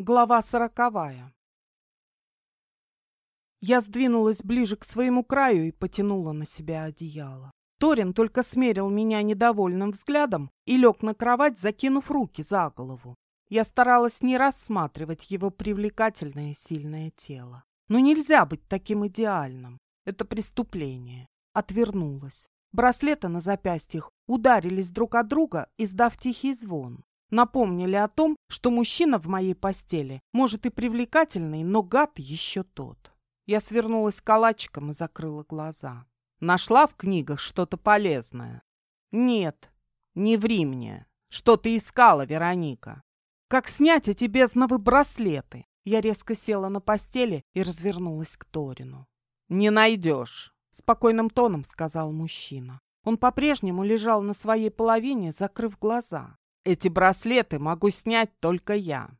Глава сороковая. Я сдвинулась ближе к своему краю и потянула на себя одеяло. Торин только смерил меня недовольным взглядом и лег на кровать, закинув руки за голову. Я старалась не рассматривать его привлекательное сильное тело. Но нельзя быть таким идеальным. Это преступление. Отвернулась. Браслеты на запястьях ударились друг от друга, издав тихий звон напомнили о том, что мужчина в моей постели может и привлекательный, но гад еще тот. Я свернулась калачиком и закрыла глаза. Нашла в книгах что-то полезное? Нет, не ври мне. Что ты искала, Вероника? Как снять эти бездновы браслеты? Я резко села на постели и развернулась к Торину. «Не найдешь», — спокойным тоном сказал мужчина. Он по-прежнему лежал на своей половине, закрыв глаза. Эти браслеты могу снять только я.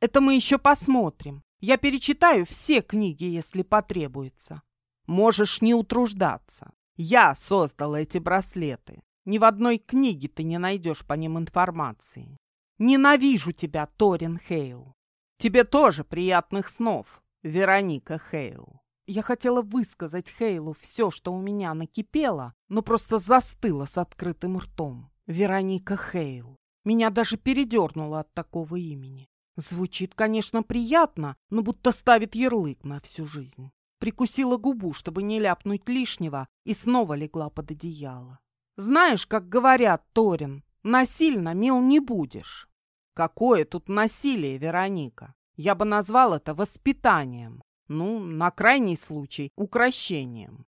Это мы еще посмотрим. Я перечитаю все книги, если потребуется. Можешь не утруждаться. Я создала эти браслеты. Ни в одной книге ты не найдешь по ним информации. Ненавижу тебя, Торин Хейл. Тебе тоже приятных снов, Вероника Хейл. Я хотела высказать Хейлу все, что у меня накипело, но просто застыла с открытым ртом. Вероника Хейл. Меня даже передернуло от такого имени. Звучит, конечно, приятно, но будто ставит ярлык на всю жизнь. Прикусила губу, чтобы не ляпнуть лишнего, и снова легла под одеяло. Знаешь, как говорят, Торин, насильно мил не будешь. Какое тут насилие, Вероника? Я бы назвал это воспитанием. Ну, на крайний случай, укращением.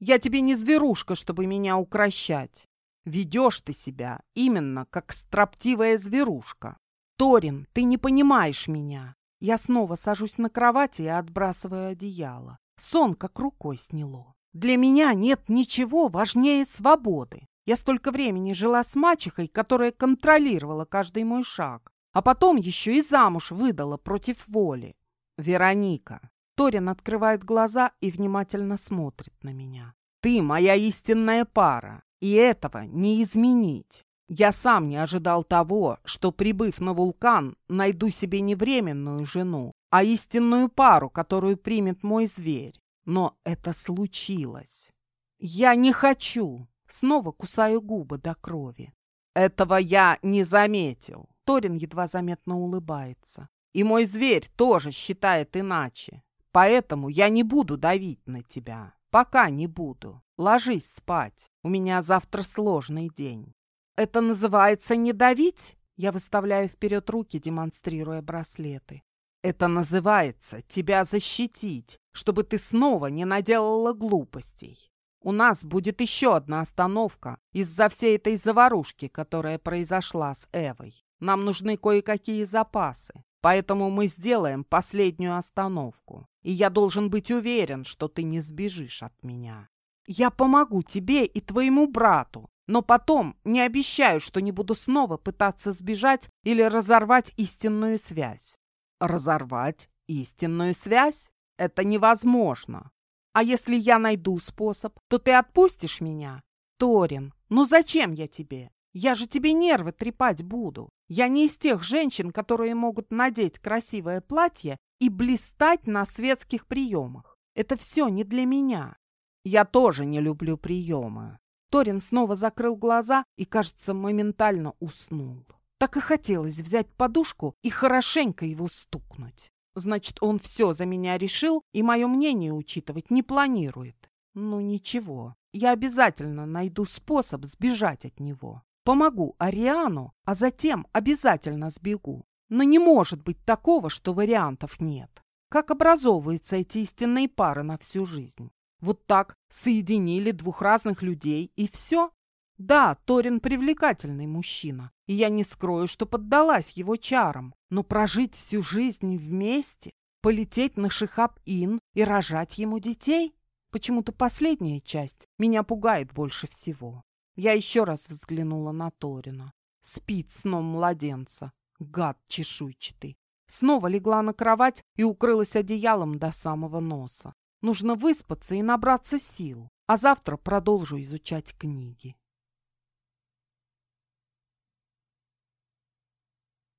Я тебе не зверушка, чтобы меня укращать. Ведешь ты себя именно как строптивая зверушка. Торин, ты не понимаешь меня. Я снова сажусь на кровати и отбрасываю одеяло. Сон как рукой сняло. Для меня нет ничего важнее свободы. Я столько времени жила с мачехой, которая контролировала каждый мой шаг, а потом еще и замуж выдала против воли. Вероника. Торин открывает глаза и внимательно смотрит на меня. Ты моя истинная пара. И этого не изменить. Я сам не ожидал того, что, прибыв на вулкан, найду себе не временную жену, а истинную пару, которую примет мой зверь. Но это случилось. Я не хочу. Снова кусаю губы до крови. Этого я не заметил. Торин едва заметно улыбается. И мой зверь тоже считает иначе. Поэтому я не буду давить на тебя. Пока не буду. Ложись спать. У меня завтра сложный день. Это называется не давить? Я выставляю вперед руки, демонстрируя браслеты. Это называется тебя защитить, чтобы ты снова не наделала глупостей. У нас будет еще одна остановка из-за всей этой заварушки, которая произошла с Эвой. Нам нужны кое-какие запасы. Поэтому мы сделаем последнюю остановку. И я должен быть уверен, что ты не сбежишь от меня. Я помогу тебе и твоему брату, но потом не обещаю, что не буду снова пытаться сбежать или разорвать истинную связь. Разорвать истинную связь? Это невозможно. А если я найду способ, то ты отпустишь меня? Торин, ну зачем я тебе? Я же тебе нервы трепать буду. Я не из тех женщин, которые могут надеть красивое платье и блистать на светских приемах. Это все не для меня. Я тоже не люблю приемы. Торин снова закрыл глаза и, кажется, моментально уснул. Так и хотелось взять подушку и хорошенько его стукнуть. Значит, он все за меня решил и мое мнение учитывать не планирует. Ну ничего, я обязательно найду способ сбежать от него. Помогу Ариану, а затем обязательно сбегу. Но не может быть такого, что вариантов нет. Как образовываются эти истинные пары на всю жизнь? Вот так соединили двух разных людей и все? Да, Торин привлекательный мужчина, и я не скрою, что поддалась его чарам, но прожить всю жизнь вместе, полететь на Шихаб-Ин и рожать ему детей? Почему-то последняя часть меня пугает больше всего. Я еще раз взглянула на Торина. Спит сном младенца. Гад чешуйчатый. Снова легла на кровать и укрылась одеялом до самого носа. Нужно выспаться и набраться сил, а завтра продолжу изучать книги.